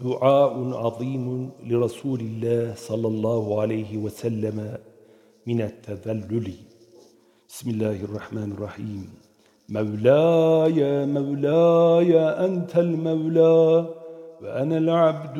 دعاء عظيم لرسول الله صلى الله عليه وسلم من التذلل. بسم الله الرحمن الرحيم. مولاي مولاي أنت المولى وأنا العبد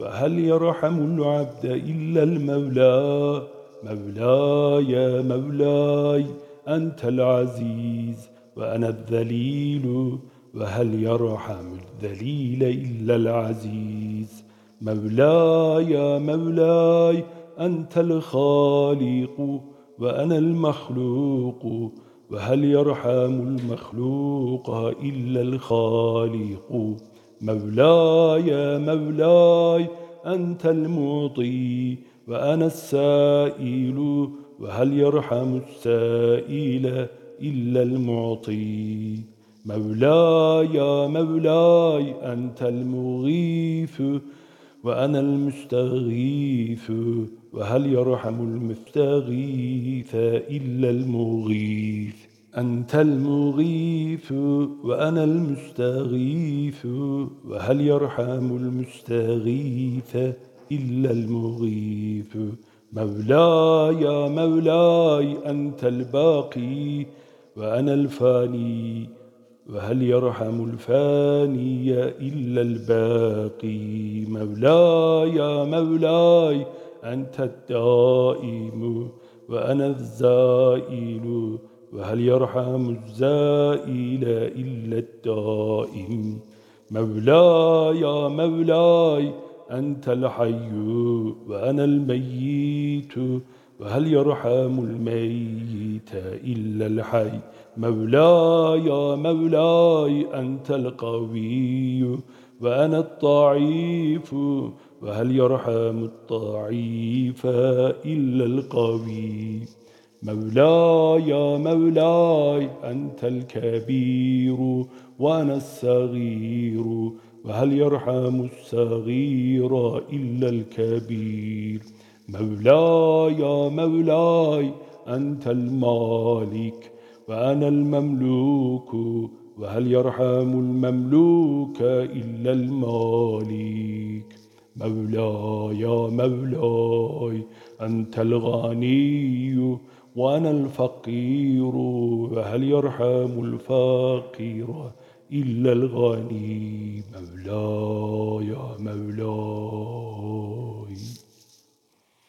وهل يرحم العبد إلا المولى؟ مولاي مولاي أنت العزيز وأنا الذليل. وهل يرحم الذليل إلا العزيز؟ مولاي مولاي أنت الخالق وأنا المخلوق. وهل يرحم المخلوق إلا الخالق؟ مولاي مولاي أنت المعطي وأنا السائل. وهل يرحم السائل إلا المعطي؟ مولاي مولاي أنت المغيث وأنا المستغيث وهل يرحم المستغيث إلا المغيث؟ أنت المغيث وأنا المستغيث وهل يرحم المستغيث إلا المغيث؟ مولاي مولاي أنت الباقي وأنا الفاني. وهل يرحم الفاني إلا الباقي؟ مولاي مولاي أنت الدائم وأنا الزائل. وهل يرحم الزائل إلا الدائم؟ مولاي مولاي أنت الحي وأنا الميت. وهل يرحم الميت إلا الحي؟ مولاي مولاي أنت القوي وأنا الضعيف. وهل يرحم الضعيف إلا القوي؟ مولاي مولاي أنت الكبير وأنا الصغير. وهل يرحم الصغير إلا الكبير؟ مولاي مولاي أنت المالك وأنا المملوك وهل يرحم المملوك إلا المالك؟ مولاي مولاي أنت الغني وأنا الفقير وهل يرحم الفقير إلا الغني؟ مولاي